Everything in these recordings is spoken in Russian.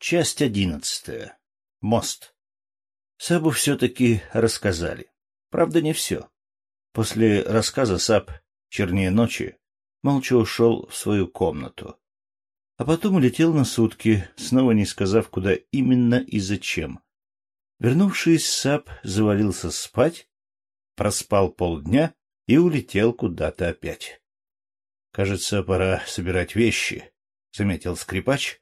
Часть одиннадцатая. Мост. Сабу все-таки рассказали. Правда, не все. После рассказа Саб, чернее ночи, молча ушел в свою комнату. А потом улетел на сутки, снова не сказав, куда именно и зачем. Вернувшись, Саб завалился спать, проспал полдня и улетел куда-то опять. — Кажется, пора собирать вещи, — заметил скрипач,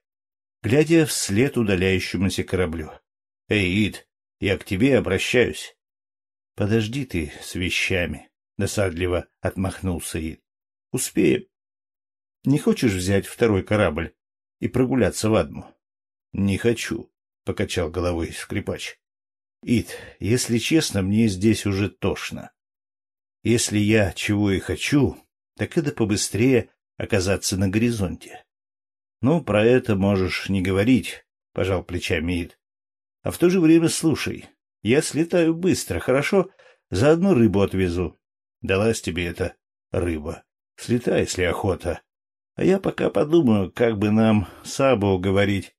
глядя вслед удаляющемуся кораблю. — Эй, Ид, я к тебе обращаюсь. — Подожди ты с вещами, — досадливо отмахнулся Ид. — Успеем. Не хочешь взять второй корабль и прогуляться в Адму? — Не хочу, — покачал головой скрипач. — Ид, если честно, мне здесь уже тошно. Если я чего и хочу, так это побыстрее оказаться на горизонте. Ну, про это можешь не говорить, — пожал плечами Ид. А в то же время слушай. Я слетаю быстро, хорошо? Заодно рыбу отвезу. Далась тебе эта рыба. Слетай, если охота. А я пока подумаю, как бы нам Сабу уговорить.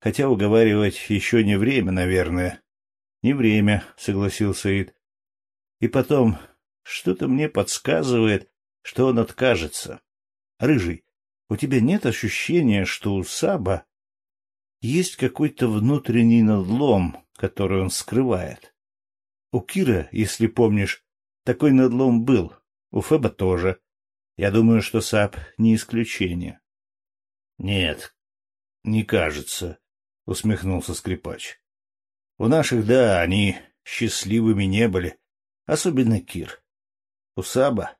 Хотя уговаривать еще не время, наверное. — Не время, — согласился Ид. И потом, что-то мне подсказывает, что он откажется. Рыжий, у тебя нет ощущения, что у Саба есть какой-то внутренний надлом, который он скрывает? У Кира, если помнишь, такой надлом был, у Феба тоже. Я думаю, что Саб не исключение. — Нет, не кажется, — усмехнулся скрипач. — У наших, да, они счастливыми не были, особенно Кир. У Саба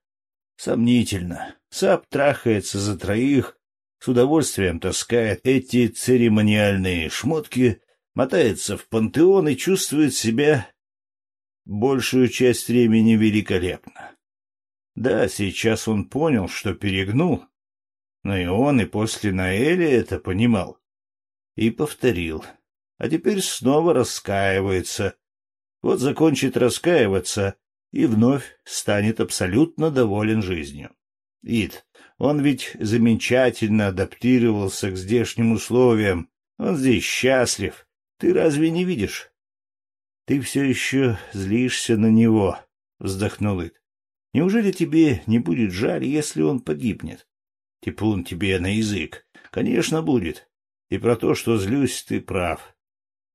Сомнительно. Сап трахается за троих, с удовольствием таскает эти церемониальные шмотки, мотается в пантеон и чувствует себя большую часть времени великолепно. Да, сейчас он понял, что перегнул, но и он и после Наэля это понимал. И повторил. А теперь снова раскаивается. Вот закончит раскаиваться, и вновь станет абсолютно доволен жизнью. Ид, он ведь замечательно адаптировался к здешним условиям. Он здесь счастлив. Ты разве не видишь? — Ты все еще злишься на него, — вздохнул Ид. — Неужели тебе не будет жаль, если он погибнет? Типун тебе на язык. Конечно, будет. И про то, что злюсь, ты прав.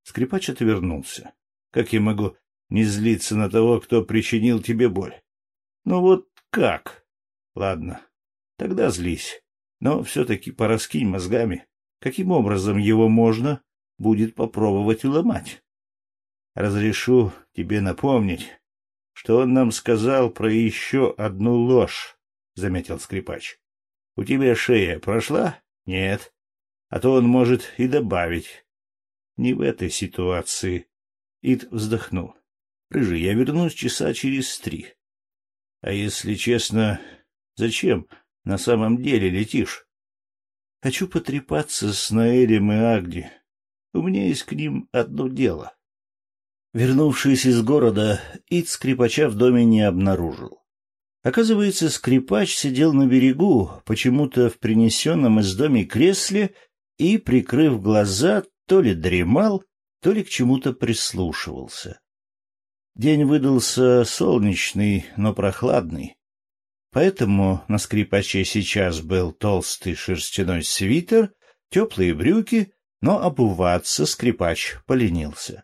Скрипач отвернулся. Как я могу не злиться на того, кто причинил тебе боль. Ну вот как? Ладно, тогда злись. Но все-таки пораскинь мозгами. Каким образом его можно будет попробовать уломать? Разрешу тебе напомнить, что он нам сказал про еще одну ложь, — заметил скрипач. — У тебя шея прошла? Нет. А то он может и добавить. Не в этой ситуации. Ид вздохнул. Рыжий, я вернусь часа через три. А если честно, зачем на самом деле летишь? Хочу потрепаться с Наэлем и Агди. У меня есть к ним одно дело. Вернувшись из города, Ид скрипача в доме не обнаружил. Оказывается, скрипач сидел на берегу, почему-то в принесенном из доме кресле, и, прикрыв глаза, то ли дремал, то ли к чему-то прислушивался. День выдался солнечный, но прохладный. Поэтому на скрипаче сейчас был толстый шерстяной свитер, теплые брюки, но обуваться скрипач поленился.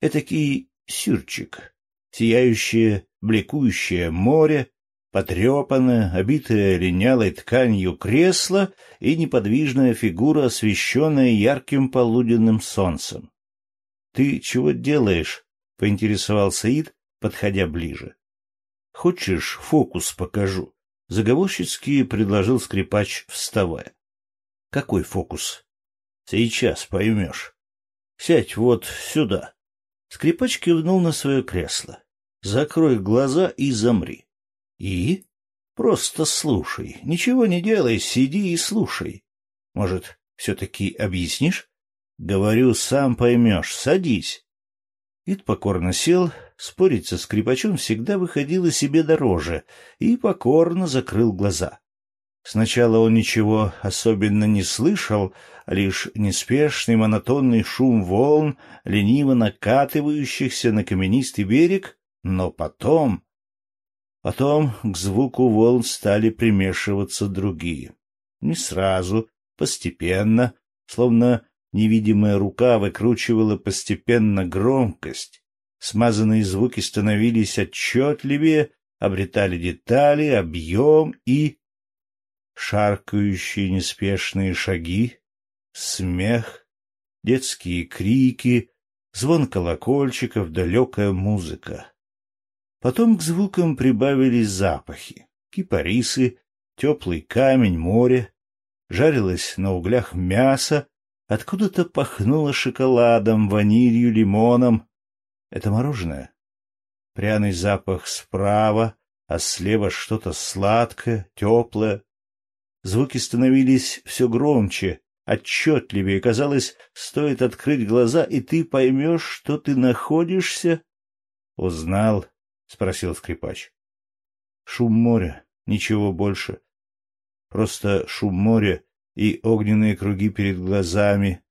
Этакий сюрчик, сияющее, бликующее море, потрепанное, обитое линялой тканью кресло и неподвижная фигура, освещенная ярким полуденным солнцем. — Ты чего делаешь? — поинтересовался Ид, подходя ближе. — Хочешь, фокус покажу? — заговорщицки предложил скрипач, вставая. — Какой фокус? — Сейчас поймешь. Сядь вот сюда. Скрипач кивнул на свое кресло. Закрой глаза и замри. И? Просто слушай. Ничего не делай, сиди и слушай. Может, все-таки объяснишь? Говорю, сам поймешь. Садись. Ид покорно сел, спорить со скрипачом всегда выходило себе дороже, и покорно закрыл глаза. Сначала он ничего особенно не слышал, лишь неспешный монотонный шум волн, лениво накатывающихся на каменистый берег, но потом... Потом к звуку волн стали примешиваться другие. Не сразу, постепенно, словно невидимая рука выкручивала постепенно громкость. Смазанные звуки становились отчетливее, обретали детали, объем и... Шаркающие неспешные шаги, смех, детские крики, звон колокольчиков, далекая музыка. Потом к звукам прибавились запахи. Кипарисы, теплый камень, море. Жарилось на углях мясо, откуда-то пахнуло шоколадом, ванилью, лимоном. Это мороженое? Пряный запах справа, а слева что-то сладкое, теплое. Звуки становились все громче, отчетливее. Казалось, стоит открыть глаза, и ты поймешь, что ты находишься. — Узнал? — спросил скрипач. — Шум моря, ничего больше. Просто шум моря и огненные круги перед глазами.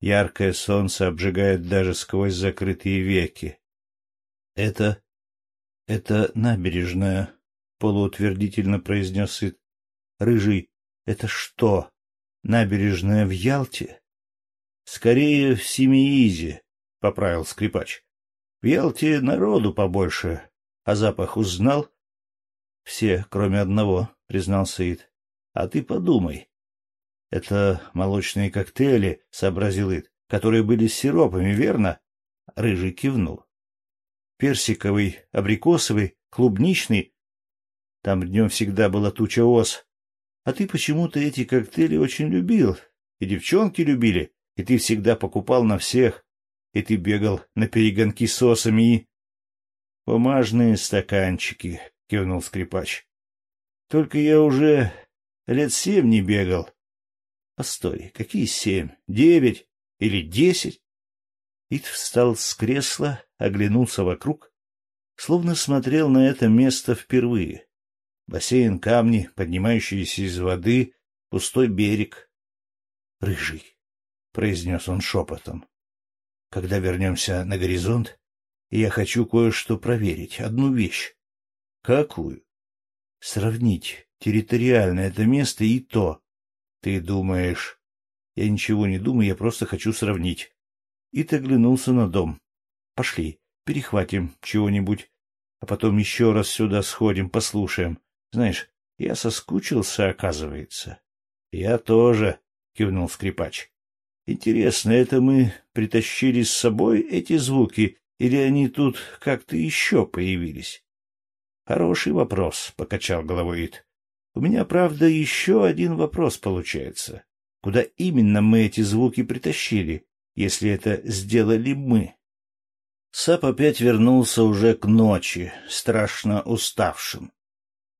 Яркое солнце обжигает даже сквозь закрытые веки. — Это — Это набережная, — полуутвердительно произнес Ит. — Рыжий, это что, набережная в Ялте? — Скорее в Семиизе, — поправил скрипач. — В Ялте народу побольше, а запах узнал? — Все, кроме одного, — признался Ит. — А ты подумай. — Это молочные коктейли, — сообразил Ит, — которые были с сиропами, верно? Рыжий кивнул персиковый, абрикосовый, клубничный. Там днем всегда была туча ос. А ты почему-то эти коктейли очень любил. И девчонки любили, и ты всегда покупал на всех. И ты бегал на перегонки с осами и... — Бумажные стаканчики, — кивнул скрипач. — Только я уже лет семь не бегал. — Постой, какие семь? Девять или десять? Ит встал с кресла, оглянулся вокруг, словно смотрел на это место впервые. Бассейн, камни, поднимающиеся из воды, пустой берег. — Рыжий, — произнес он шепотом, — когда вернемся на горизонт, я хочу кое-что проверить, одну вещь. — Какую? — Сравнить территориально это место и то. Ты думаешь... Я ничего не думаю, я просто хочу сравнить. Ит оглянулся на дом. Пошли, перехватим чего-нибудь, а потом еще раз сюда сходим, послушаем. Знаешь, я соскучился, оказывается. — Я тоже, — кивнул скрипач. — Интересно, это мы притащили с собой эти звуки, или они тут как-то еще появились? — Хороший вопрос, — покачал головой Ит. — У меня, правда, еще один вопрос получается. Куда именно мы эти звуки притащили, если это сделали мы? Сап опять вернулся уже к ночи, страшно уставшим.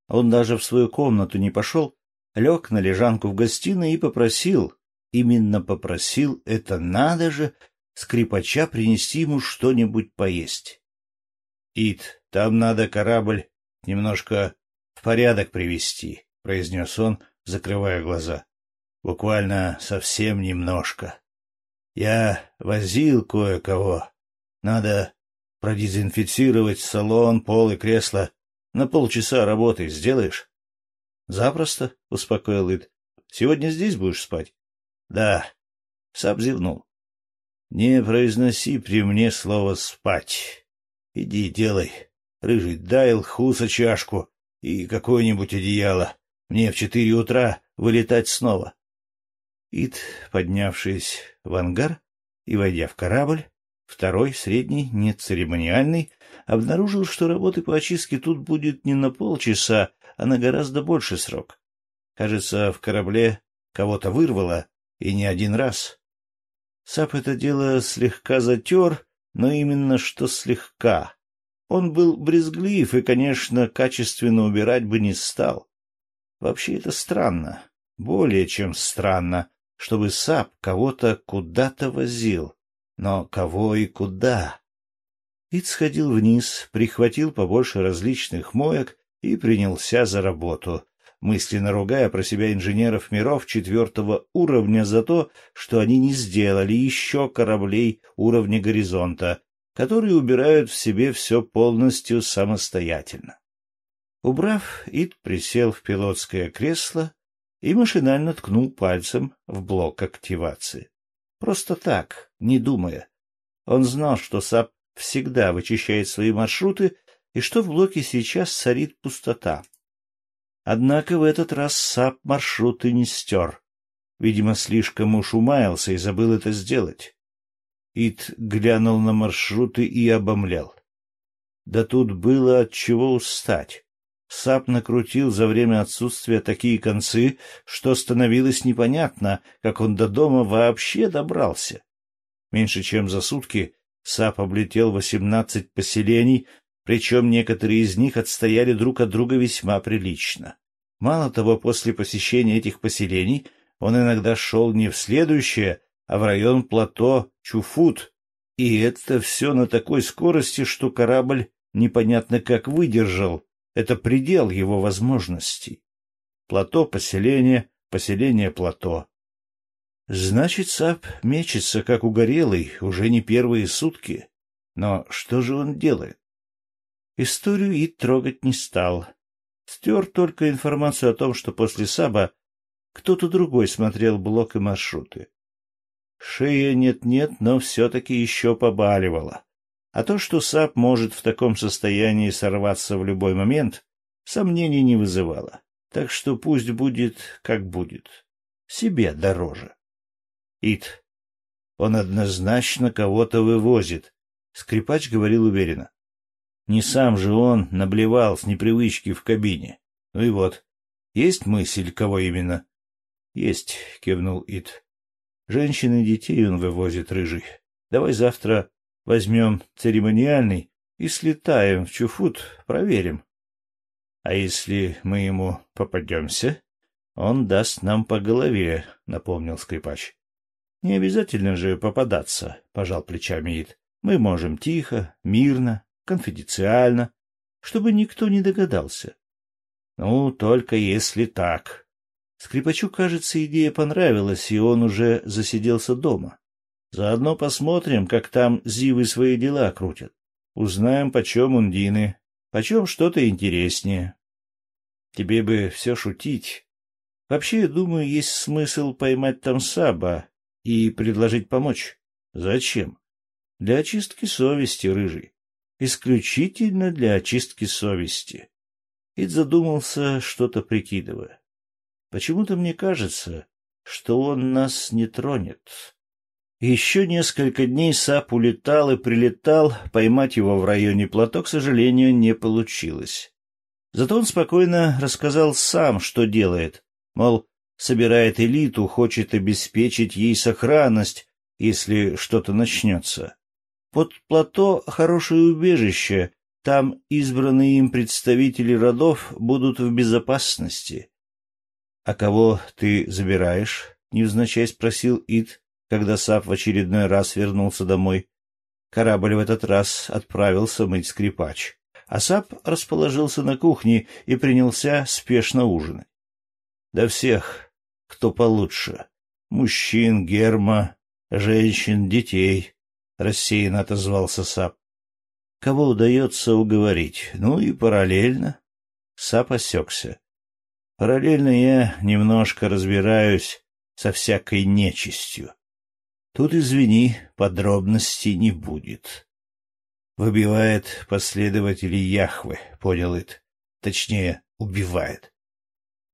Он даже в свою комнату не пошел, лег на лежанку в гостиной и попросил, именно попросил, это надо же, скрипача принести ему что-нибудь поесть. — Ит, там надо корабль немножко в порядок привести, — произнес он, закрывая глаза. — Буквально совсем немножко. Я возил кое-кого, надо продезинфицировать салон, пол и кресло. На полчаса работы сделаешь? — Запросто, — успокоил Ид. — Сегодня здесь будешь спать? — Да. Саб зевнул. — Не произноси при мне слово «спать». Иди, делай. Рыжий, дай лхуса чашку и какое-нибудь одеяло. Мне в четыре утра вылетать снова. Ид, поднявшись в ангар и войдя в корабль, Второй, средний, нецеремониальный, обнаружил, что работы по очистке тут будет не на полчаса, а на гораздо больший срок. Кажется, в корабле кого-то вырвало, и не один раз. Сап это дело слегка затер, но именно что слегка. Он был брезглив и, конечно, качественно убирать бы не стал. Вообще это странно, более чем странно, чтобы Сап кого-то куда-то возил. Но кого и куда? Ид сходил вниз, прихватил побольше различных моек и принялся за работу. мысленно ругая про себя инженеров миров четвертого уровня за то, что они не сделали еще кораблей уровня горизонта, которые убирают в себе все полностью самостоятельно. Убрав, Ид присел в пилотское кресло и машинально ткнул пальцем в блок активации. Просто так, не думая. Он знал, что САП всегда вычищает свои маршруты и что в блоке сейчас царит пустота. Однако в этот раз САП маршруты не стер. Видимо, слишком уж умаялся и забыл это сделать. Ит глянул на маршруты и обомлел. Да тут было от чего устать. САП накрутил за время отсутствия такие концы, что становилось непонятно, как он до дома вообще добрался. Меньше чем за сутки САП облетел восемнадцать поселений, причем некоторые из них отстояли друг от друга весьма прилично. Мало того, после посещения этих поселений он иногда шел не в следующее, а в район плато Чуфут, и это все на такой скорости, что корабль непонятно как выдержал. Это предел его возможностей. Плато, поселение, поселение, плато. Значит, Сап мечется, как угорелый, уже не первые сутки. Но что же он делает? Историю Ид трогать не стал. Стер только информацию о том, что после Саба кто-то другой смотрел блок и маршруты. Шея нет-нет, но все-таки еще побаливала. А то, что Сап может в таком состоянии сорваться в любой момент, сомнений не вызывало. Так что пусть будет, как будет. Себе дороже. Ит. Он однозначно кого-то вывозит, — скрипач говорил уверенно. Не сам же он наблевал с непривычки в кабине. Ну и вот. Есть мысль, кого именно? — Есть, — кивнул Ит. — Женщин и детей он вывозит, рыжий. Давай завтра возьмем церемониальный и слетаем в Чуфут, проверим. — А если мы ему попадемся? Он даст нам по голове, — напомнил скрипач. Не обязательно же попадаться, — пожал плечами Ид. Мы можем тихо, мирно, конфиденциально, чтобы никто не догадался. Ну, только если так. Скрипачу, кажется, идея понравилась, и он уже засиделся дома. Заодно посмотрим, как там зивы свои дела крутят. Узнаем, почем ундины, почем что-то интереснее. Тебе бы все шутить. Вообще, думаю, есть смысл поймать там Саба и предложить помочь. Зачем? Для очистки совести, рыжий. Исключительно для очистки совести. Ид задумался, что-то прикидывая. Почему-то мне кажется, что он нас не тронет. Еще несколько дней Сап улетал и прилетал, поймать его в районе плато, к сожалению, не получилось. Зато он спокойно рассказал сам, что делает. Мол, собирает элиту, хочет обеспечить ей сохранность, если что-то начнется. Под плато хорошее убежище, там избранные им представители родов будут в безопасности. — А кого ты забираешь? — невзначай спросил Ид, когда Сап в очередной раз вернулся домой. Корабль в этот раз отправился мыть скрипач, а Сап расположился на кухне и принялся спешно ужинать. — Да всех, кто получше. Мужчин, герма, женщин, детей, — рассеянно отозвался Сап. Кого удается уговорить? Ну и параллельно. Сап осекся. Параллельно я немножко разбираюсь со всякой нечистью. Тут, извини, подробностей не будет. Выбивает последователей Яхвы, понял Ит. Точнее, убивает.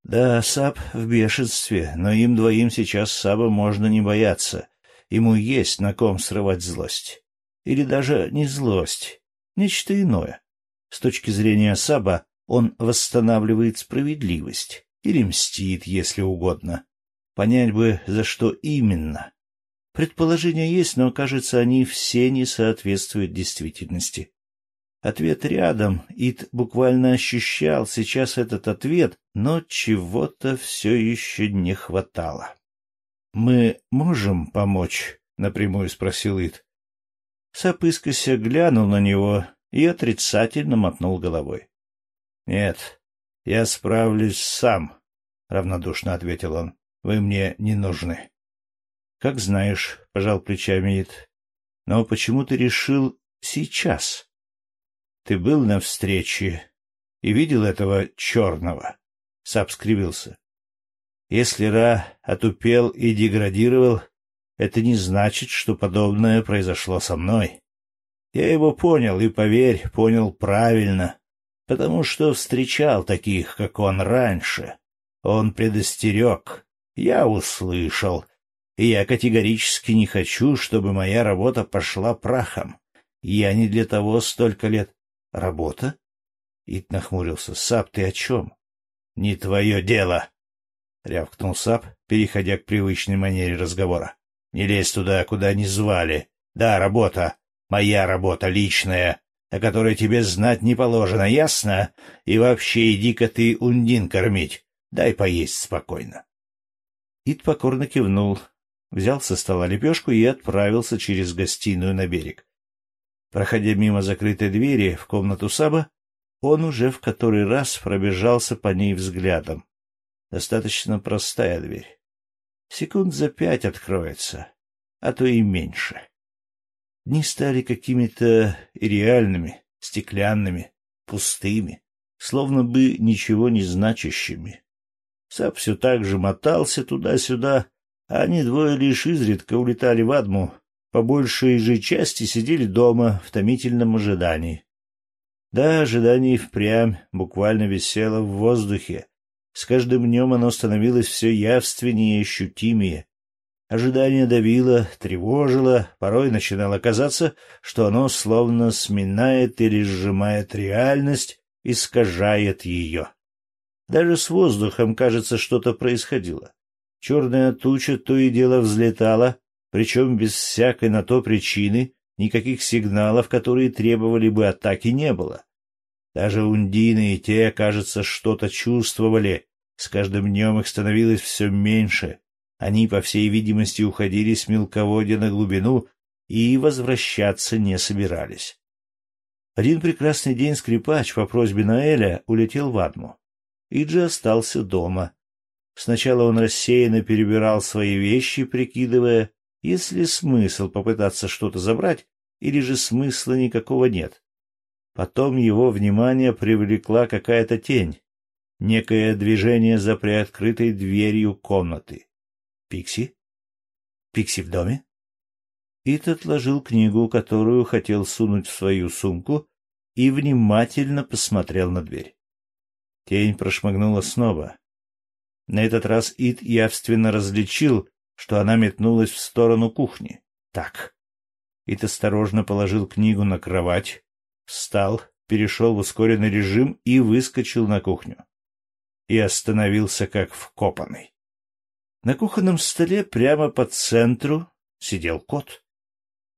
Да, Саб в бешенстве, но им двоим сейчас Саба можно не бояться. Ему есть на ком срывать злость. Или даже не злость, нечто иное. С точки зрения Саба он восстанавливает справедливость или мстит, если угодно. Понять бы, за что именно. Предположения есть, но, кажется, они все не соответствуют действительности. Ответ рядом, Ит буквально ощущал сейчас этот ответ, но чего-то все еще не хватало. — Мы можем помочь? — напрямую спросил Ит. Сапыскося глянул на него и отрицательно мотнул головой. — Нет, — Я справлюсь сам, — равнодушно ответил он. — Вы мне не нужны. — Как знаешь, — пожал плечами Ид. — Но почему ты решил сейчас? — Ты был на встрече и видел этого черного? Сап скривился. Если Ра отупел и деградировал, это не значит, что подобное произошло со мной. Я его понял, и, поверь, понял правильно потому что встречал таких, как он раньше. Он предостерег, я услышал, и я категорически не хочу, чтобы моя работа пошла прахом. Я не для того столько лет... Работа? Ит нахмурился. Сап, ты о чем? Не твое дело, — рявкнул Сап, переходя к привычной манере разговора. Не лезь туда, куда не звали. Да, работа. Моя работа личная о которой тебе знать не положено, ясно? И вообще иди-ка ты ундин кормить, дай поесть спокойно. Ид покорно кивнул, взял со стола лепешку и отправился через гостиную на берег. Проходя мимо закрытой двери в комнату Саба, он уже в который раз пробежался по ней взглядом. Достаточно простая дверь. Секунд за пять откроется, а то и меньше. Дни стали какими-то реальными, стеклянными, пустыми, словно бы ничего не значащими. Сап все так же мотался туда-сюда, они двое лишь изредка улетали в Адму, по большей же части сидели дома в томительном ожидании. Да, ожидание впрямь буквально висело в воздухе. С каждым днем оно становилось все явственнее и ощутимее, Ожидание давило, тревожило, порой начинало казаться, что оно словно сминает или сжимает реальность, искажает ее. Даже с воздухом, кажется, что-то происходило. Черная туча то и дело взлетала, причем без всякой на то причины, никаких сигналов, которые требовали бы атаки, не было. Даже ундины и те, кажется, что-то чувствовали, с каждым днем их становилось все меньше, они, по всей видимости, уходили с мелководья на глубину и возвращаться не собирались. Один прекрасный день скрипач по просьбе Наэля улетел в Адму. Иджи остался дома. Сначала он рассеянно перебирал свои вещи, прикидывая, есть ли смысл попытаться что-то забрать, или же смысла никакого нет. Потом его внимание привлекла какая-то тень, некое движение за приоткрытой дверью комнаты. Пикси? Пикси в доме? Ит отложил книгу, которую хотел сунуть в свою сумку, и внимательно посмотрел на дверь. Тень прошмыгнула снова. На этот раз Ит явственно различил, что она метнулась в сторону кухни. Так. Ит осторожно положил книгу на кровать, встал, перешел в ускоренный режим и выскочил на кухню. И остановился как вкопанный. На кухонном столе прямо по центру сидел кот.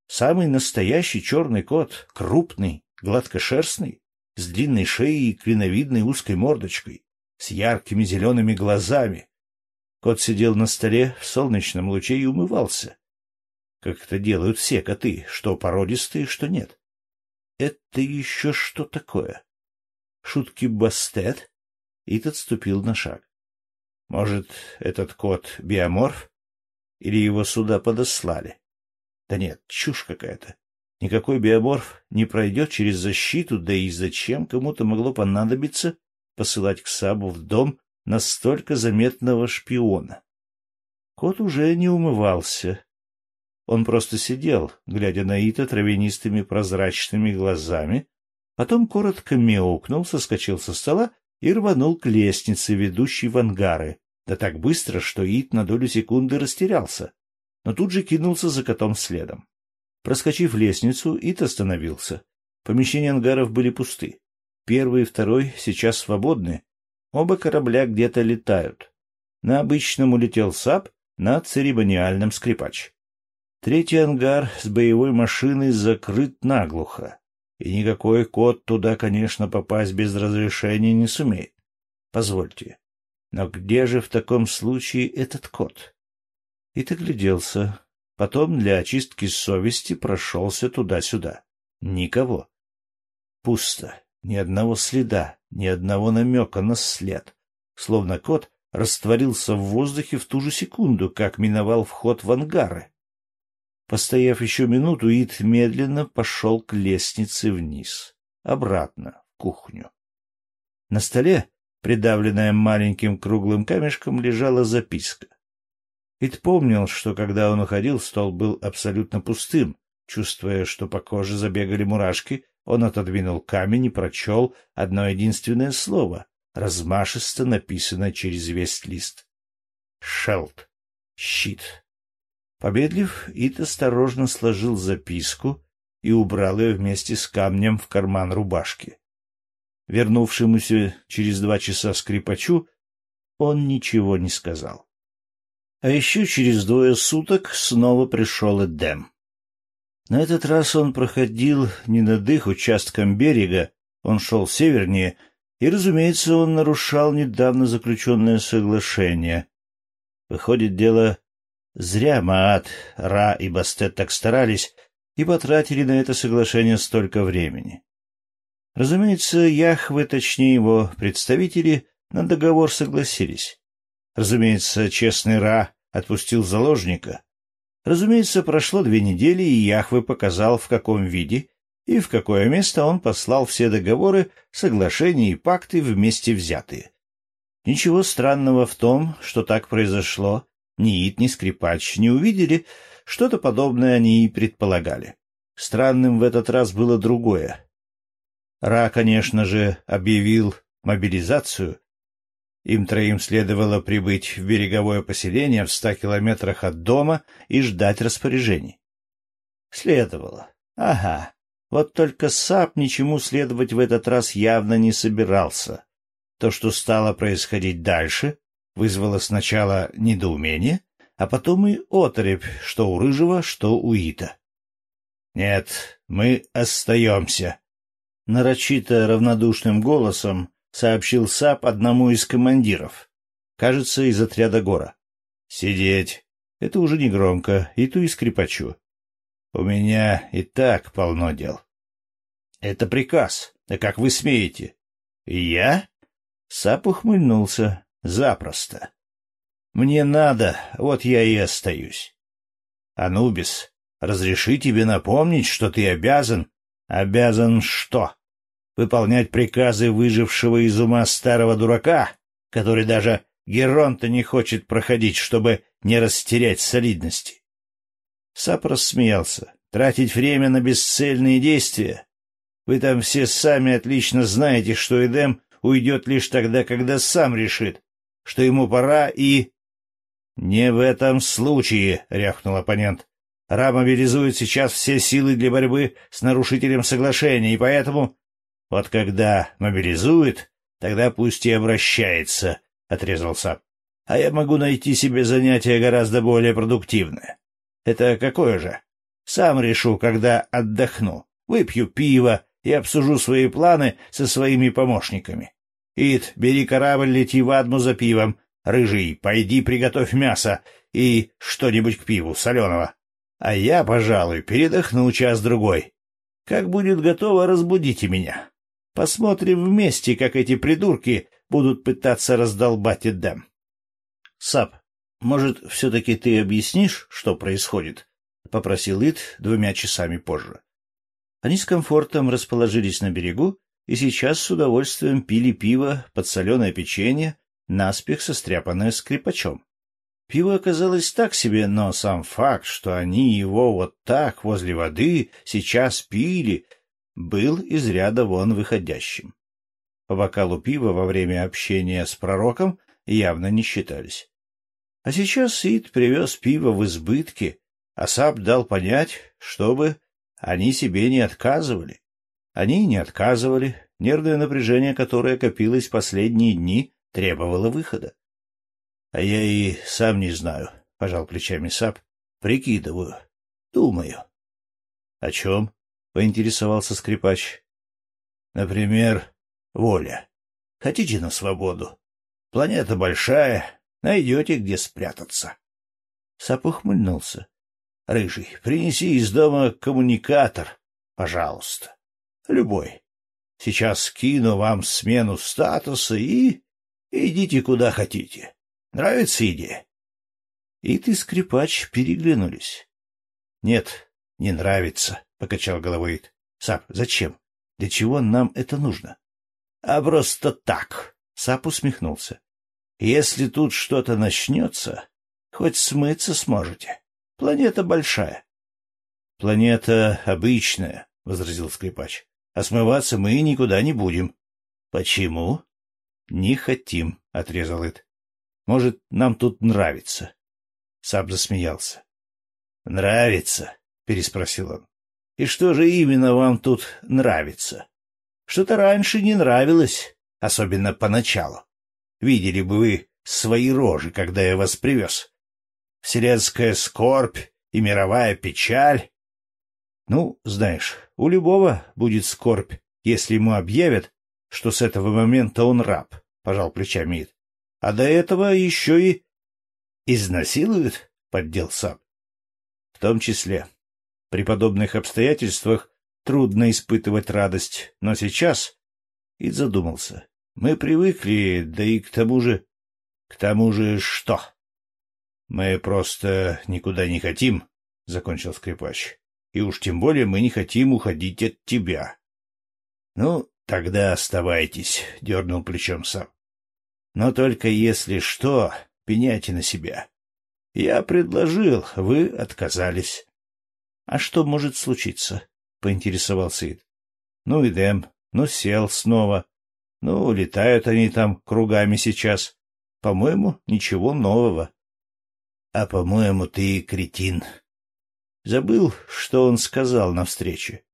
Самый настоящий черный кот, крупный, гладкошерстный, с длинной шеей и клиновидной узкой мордочкой, с яркими зелеными глазами. Кот сидел на столе в солнечном луче и умывался. Как это делают все коты, что породистые, что нет. Это еще что такое? Шутки Бастет? Ит отступил на шаг. Может, этот кот биоморф? Или его сюда подослали? Да нет, чушь какая-то. Никакой биоморф не пройдет через защиту, да и зачем кому-то могло понадобиться посылать к Сабу в дом настолько заметного шпиона? Кот уже не умывался. Он просто сидел, глядя на Ита травянистыми прозрачными глазами, потом коротко мяукнул, соскочил со стола и рванул к лестнице, ведущей в ангары, да так быстро, что Ит на долю секунды растерялся, но тут же кинулся за котом следом. Проскочив лестницу, Ит остановился. Помещения ангаров были пусты. Первый и второй сейчас свободны. Оба корабля где-то летают. На обычном улетел САП, на церемониальном скрипач. Третий ангар с боевой машиной закрыт наглухо. И никакой кот туда, конечно, попасть без разрешения не сумеет. Позвольте. Но где же в таком случае этот кот? И ты гляделся. Потом для очистки совести прошелся туда-сюда. Никого. Пусто. Ни одного следа. ни одного намека на след, словно кот растворился в воздухе в ту же секунду, как миновал вход в ангары. Постояв еще минуту, Ид медленно пошел к лестнице вниз, обратно, в кухню. На столе, придавленная маленьким круглым камешком, лежала записка. Ид помнил, что когда он уходил, стол был абсолютно пустым. Чувствуя, что по коже забегали мурашки, он отодвинул камень и прочел одно единственное слово размашисто написано через весь лист. «Шелд. Щит». Победлив, Ит осторожно сложил записку и убрал ее вместе с камнем в карман рубашки. Вернувшемуся через два часа скрипачу он ничего не сказал. А еще через двое суток снова пришел Эдем. На этот раз он проходил не над их участком берега, он шел севернее — и, разумеется, он нарушал недавно заключенное соглашение. Выходит, дело зря Маат, Ра и Бастет так старались и потратили на это соглашение столько времени. Разумеется, Яхве, точнее его представители, на договор согласились. Разумеется, честный Ра отпустил заложника. Разумеется, прошло две недели, и Яхве показал, в каком виде и в какое место он послал все договоры, соглашения и пакты вместе взятые. Ничего странного в том, что так произошло. Ни Ит, ни Скрипач не увидели, что-то подобное они и предполагали. Странным в этот раз было другое. Ра, конечно же, объявил мобилизацию. Им троим следовало прибыть в береговое поселение в ста километрах от дома и ждать распоряжений. Следовало. Ага. Вот только Сап ничему следовать в этот раз явно не собирался. То, что стало происходить дальше, вызвало сначала недоумение, а потом и оторопь, что у Рыжего, что у Ита. — Нет, мы остаемся, — нарочито равнодушным голосом сообщил Сап одному из командиров, кажется, из отряда Гора. — Сидеть. Это уже не громко, и ту и скрипачу. У меня и так полно дел. Это приказ. Да как вы смеете? Я? Сап ухмыльнулся. Запросто. Мне надо, вот я и остаюсь. Анубис, разреши тебе напомнить, что ты обязан... Обязан что? Выполнять приказы выжившего из ума старого дурака, который даже Геронта не хочет проходить, чтобы не растерять солидности. Сап рассмеялся. Тратить время на бесцельные действия? Вы там все сами отлично знаете, что Эдем уйдет лишь тогда, когда сам решит, что ему пора и... — Не в этом случае, — рявкнул оппонент. — Ра мобилизует сейчас все силы для борьбы с нарушителем соглашения, и поэтому... — Вот когда мобилизует, тогда пусть и обращается, — отрезал Сап. — А я могу найти себе занятие гораздо более продуктивное. Это какое же? Сам решу, когда отдохну. Выпью пиво и обсужу свои планы со своими помощниками. Ид, бери корабль, лети в Адму за пивом. Рыжий, пойди приготовь мясо и что-нибудь к пиву, соленого. А я, пожалуй, передохну час-другой. Как будет готово, разбудите меня. Посмотрим вместе, как эти придурки будут пытаться раздолбать Эдем. Сап, может, все-таки ты объяснишь, что происходит? — попросил Ид двумя часами позже. Они с комфортом расположились на берегу и сейчас с удовольствием пили пиво под соленое печенье, наспех состряпанное скрипачом. Пиво оказалось так себе, но сам факт, что они его вот так возле воды сейчас пили, был из ряда вон выходящим. По бокалу пива во время общения с пророком явно не считались. А сейчас Ид привез пиво в избытке, а Сап дал понять, чтобы они себе не отказывали. Они не отказывали, нервное напряжение, которое копилось последние дни, требовало выхода. — А я и сам не знаю, — пожал плечами Сап. — Прикидываю. Думаю. — О чем? — поинтересовался скрипач. — Например, воля. Хотите на свободу? Планета большая, Найдете, где спрятаться. Сап ухмыльнулся. — Рыжий, принеси из дома коммуникатор, пожалуйста. Любой. Сейчас кину вам смену статуса и... Идите куда хотите. Нравится идея? И ты, скрипач, переглянулись. — Нет, не нравится, — покачал головой Ит. — Сап, зачем? Для чего нам это нужно? — А просто так, — Сап усмехнулся. — Если тут что-то начнется, хоть смыться сможете. Планета большая. — Планета обычная, — возразил скрипач. — А смываться мы никуда не будем. — Почему? — Не хотим, — отрезал Ит. — Может, нам тут нравится. Саб засмеялся. — Нравится? — переспросил он. — И что же именно вам тут нравится? Что-то раньше не нравилось, особенно поначалу. Видели бы вы свои рожи, когда я вас привез. Вселенская скорбь и мировая печаль. Ну, знаешь, у любого будет скорбь, если ему объявят, что с этого момента он раб, — пожал плечами Ид. А до этого еще и Изнасилуют? — поддел сам. В том числе. При подобных обстоятельствах трудно испытывать радость, но сейчас... И задумался. Мы привыкли, да и к тому же... К тому же что? Мы просто никуда не хотим, — закончил скрипач. И уж тем более мы не хотим уходить от тебя. — Ну, тогда оставайтесь, — дернул плечом сам. — Но только если что, пеняйте на себя. Я предложил, вы отказались. — А что может случиться? — поинтересовался Ид. — Ну и Дэм, ну сел снова. Ну, летают они там кругами сейчас. По-моему, ничего нового. — А по-моему, ты кретин. Забыл, что он сказал на встрече.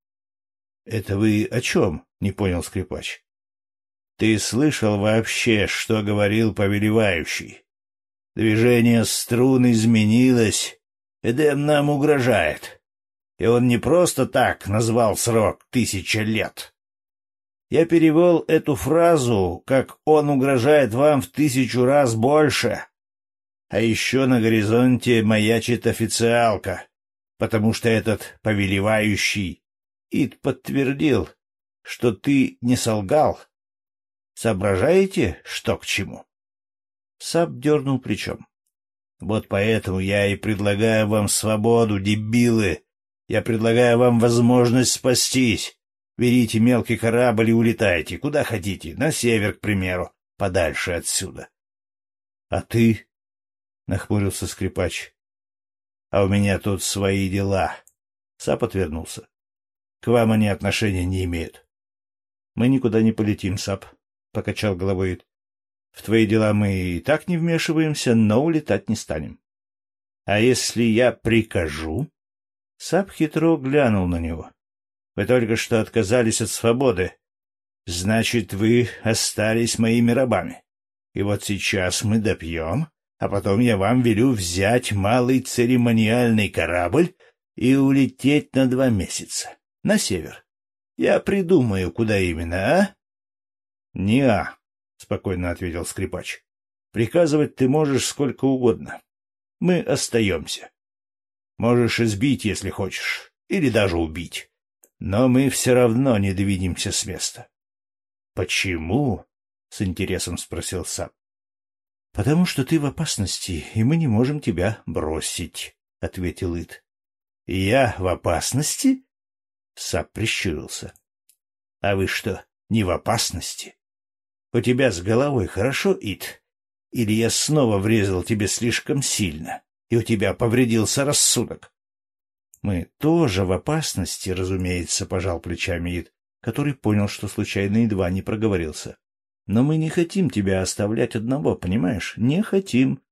— Это вы о чем? — не понял скрипач. — Ты слышал вообще, что говорил повелевающий? Движение струн изменилось. Эдем нам угрожает. И он не просто так назвал срок тысяча лет. Я перевел эту фразу, как «он угрожает вам в тысячу раз больше». А еще на горизонте маячит официалка, потому что этот повелевающий Ид подтвердил, что ты не солгал. Соображаете, что к чему? Саб дернул плечом. — Вот поэтому я и предлагаю вам свободу, дебилы. Я предлагаю вам возможность спастись. Берите мелкий корабль и улетайте, куда хотите, на север, к примеру, подальше отсюда. — А ты? — нахмурился скрипач. — А у меня тут свои дела. Сап отвернулся. — К вам они отношения не имеют. — Мы никуда не полетим, Сап, — покачал головой в твои дела мы и так не вмешиваемся, но улетать не станем. — А если я прикажу? Сап хитро глянул на него. — Вы только что отказались от свободы. Значит, вы остались моими рабами. И вот сейчас мы допьем, а потом я вам велю взять малый церемониальный корабль и улететь на два месяца. На север. Я придумаю, куда именно, а? — Не-а, — спокойно ответил скрипач. — Приказывать ты можешь сколько угодно. Мы остаемся. Можешь избить, если хочешь, или даже убить. Но мы все равно не двинемся с места. — Почему? — с интересом спросил Сап. — Потому что ты в опасности, и мы не можем тебя бросить, — ответил Ит. — Я в опасности? Сап прищурился. — А вы что, не в опасности? У тебя с головой хорошо, Ит? Или я снова врезал тебе слишком сильно, и у тебя повредился рассудок? Мы тоже в опасности, разумеется, пожал плечами Ит, который понял, что случайно едва не проговорился. Но мы не хотим тебя оставлять одного, понимаешь? Не хотим.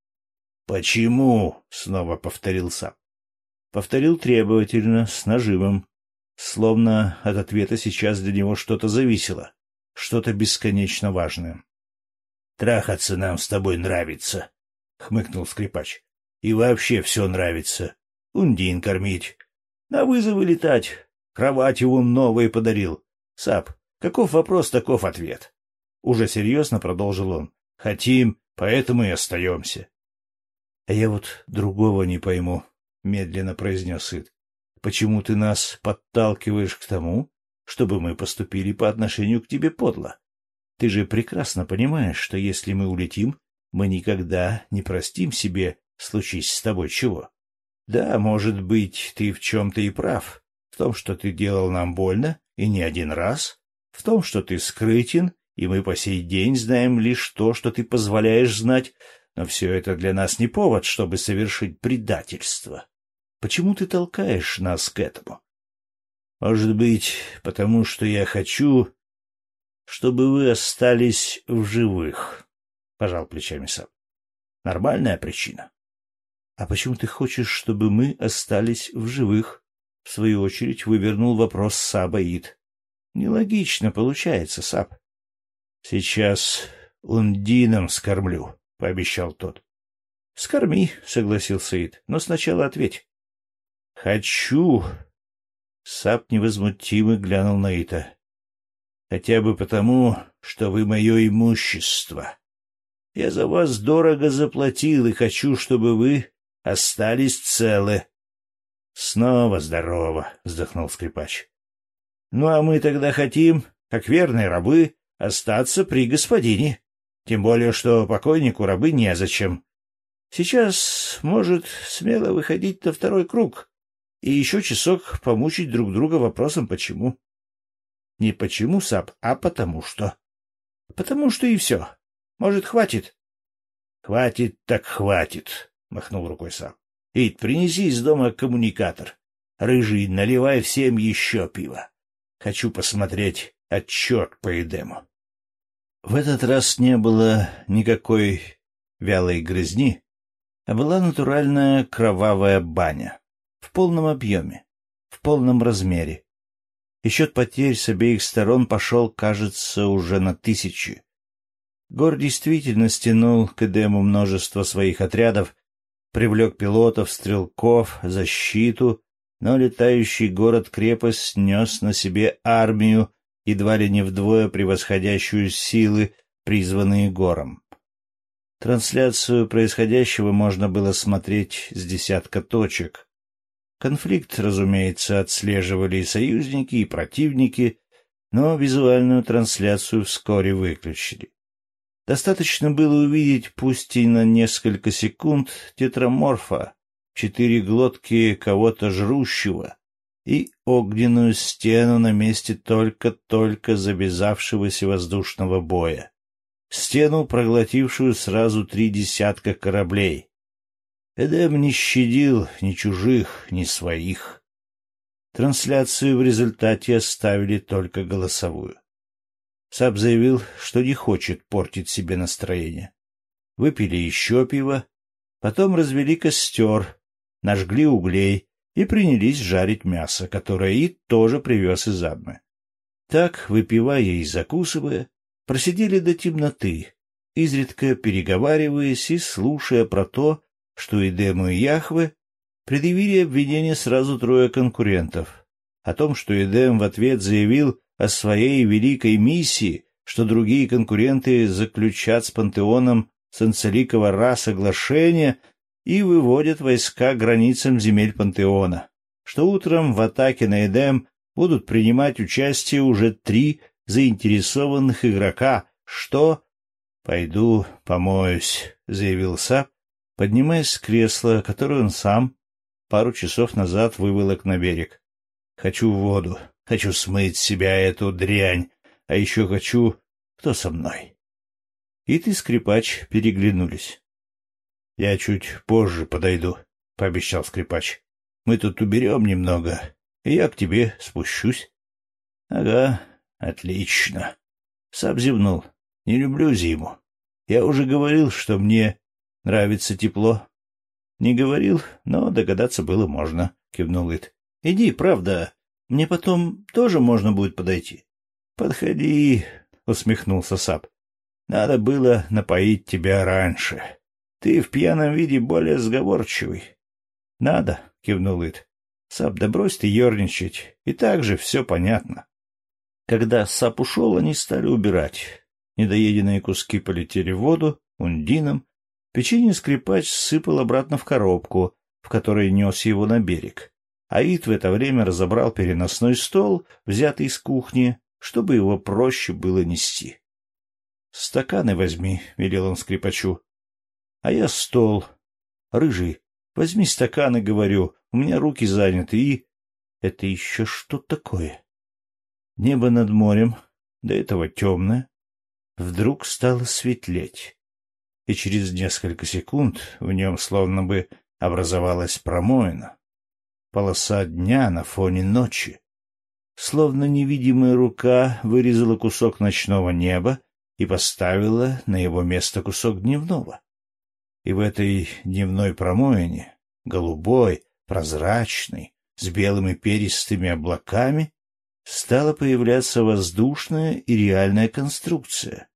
Почему? снова повторил Сап. Повторил требовательно, с нажимом, словно от ответа сейчас для него что-то зависело что-то бесконечно важное. — Трахаться нам с тобой нравится, — хмыкнул скрипач. — И вообще все нравится. Ундин кормить, на вызовы летать, кровать его новые подарил. Сап, каков вопрос, таков ответ. Уже серьезно продолжил он. Хотим, поэтому и остаемся. — А я вот другого не пойму, — медленно произнес Сыт. — Почему ты нас подталкиваешь к тому, чтобы мы поступили по отношению к тебе подло. Ты же прекрасно понимаешь, что если мы улетим, мы никогда не простим себе, случись с тобой чего. Да, может быть, ты в чем-то и прав, в том, что ты делал нам больно, и не один раз, в том, что ты скрытен, и мы по сей день знаем лишь то, что ты позволяешь знать, но все это для нас не повод, чтобы совершить предательство. Почему ты толкаешь нас к этому? Может быть, потому что я хочу, чтобы вы остались в живых, — пожал плечами сам. Нормальная причина. А почему ты хочешь, чтобы мы остались в живых? В свою очередь вывернул вопрос Сабаид. Нелогично получается, Саб. Сейчас ундином скормлю, — пообещал тот. — Скорми, — согласился Ид, — но сначала ответь. — Хочу. Сап невозмутимо глянул на Ита. — Хотя бы потому, что вы мое имущество. Я за вас дорого заплатил и хочу, чтобы вы остались целы. — Снова здорово, — вздохнул скрипач. — Ну, а мы тогда хотим, как верные рабы, остаться при господине. Тем более, что покойнику рабы незачем. Сейчас может смело выходить на второй круг и еще часок помучить друг друга вопросом «почему?». Не почему, Сап, а потому что. Потому что и все. Может, хватит? — Хватит так хватит, — махнул рукой Сап. — Ид, принеси из дома коммуникатор. Рыжий, наливай всем еще пиво. Хочу посмотреть отчет по Эдему. В этот раз не было никакой вялой грызни, а была натуральная кровавая баня. В полном объеме, в полном размере. И счет потерь с обеих сторон пошел, кажется, уже на тысячи. Гор действительно стянул к Эдему множество своих отрядов, привлек пилотов, стрелков, защиту, но летающий город-крепость снес на себе армию, едва ли не вдвое превосходящую силы, призванные гором. Трансляцию происходящего можно было смотреть с десятка точек. Конфликт, разумеется, отслеживали и союзники, и противники, но визуальную трансляцию вскоре выключили. Достаточно было увидеть, пусть и на несколько секунд, тетраморфа, четыре глотки кого-то жрущего, и огненную стену на месте только-только завязавшегося воздушного боя. Стену, проглотившую сразу три десятка кораблей. Эдем не щадил ни чужих, ни своих. Трансляцию в результате оставили только голосовую. Саб заявил, что не хочет портить себе настроение. Выпили еще пиво, потом развели костер, нажгли углей, и принялись жарить мясо, которое Ид тоже привез из Адмы. Так, выпивая и закусывая, просидели до темноты, изредка переговариваясь и слушая про то, что Эдему и Яхве предъявили обвинение сразу трое конкурентов. О том, что Эдем в ответ заявил о своей великой миссии, что другие конкуренты заключат с пантеоном Санцеликова Ра соглашение и выводят войска к границам земель пантеона, что утром в атаке на Эдем будут принимать участие уже три заинтересованных игрока, что... — Пойду помоюсь, — заявил Сап, поднимаясь с кресла, которое он сам пару часов назад выволок на берег. — Хочу воду, хочу смыть с себя эту дрянь, а еще хочу... Кто со мной? И ты, скрипач, переглянулись. — Я чуть позже подойду, — пообещал скрипач. — Мы тут уберем немного, и я к тебе спущусь. — Ага, отлично. Саб зевнул. — Не люблю зиму. Я уже говорил, что мне нравится тепло. — Не говорил, но догадаться было можно, — кивнул Ит. — Иди, правда. Мне потом тоже можно будет подойти. — Подходи, — усмехнулся Саб. — Надо было напоить тебя раньше. — ты в пьяном виде более сговорчивый. — Надо, — кивнул Ит. — Сап, да брось ты ерничать. И так же все понятно. Когда Сап ушел, они стали убирать. Недоеденные куски полетели в воду, ундином. Печенье скрипач сыпал обратно в коробку, в которой нес его на берег. Аид в это время разобрал переносной стол, взятый из кухни, чтобы его проще было нести. — Стаканы возьми, — велел он скрипачу. — А я стол. Рыжий, возьми стаканы, говорю, у меня руки заняты, и... Это еще что такое? Небо над морем, до этого темное, вдруг стало светлеть, и через несколько секунд в нем словно бы образовалась промоина полоса дня на фоне ночи. Словно невидимая рука вырезала кусок ночного неба и поставила на его место кусок дневного. И в этой дневной промоине, голубой, прозрачной, с белыми перистыми облаками, стала появляться воздушная и реальная конструкция.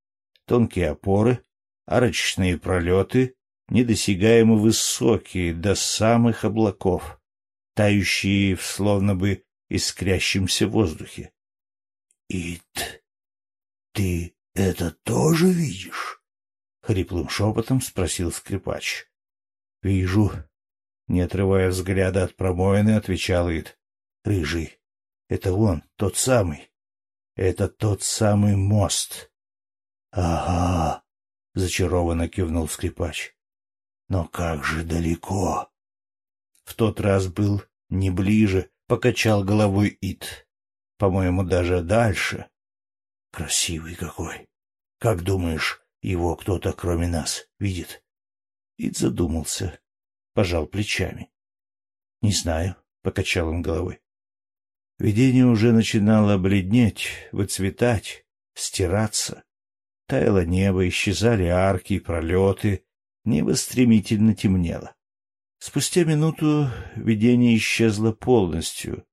Тонкие опоры, арочные пролеты, недосягаемо высокие до самых облаков тающие в словно бы искрящемся воздухе. — Ит, ты это тоже видишь? — хриплым шепотом спросил скрипач. — Вижу. Не отрывая взгляда от промоины, отвечал Ит. — Рыжий. Это он, тот самый. Это тот самый мост. — Ага, — зачарованно кивнул скрипач. — Но как же далеко? В тот раз был не ближе, покачал головой Ит. По-моему, даже дальше. Красивый какой. Как думаешь, его кто-то кроме нас видит? Ит задумался, пожал плечами. Не знаю, покачал он головой. Видение уже начинало бледнеть, выцветать, стираться. Таяло небо, исчезали арки и пролеты, небо стремительно темнело. Спустя минуту видение исчезло полностью.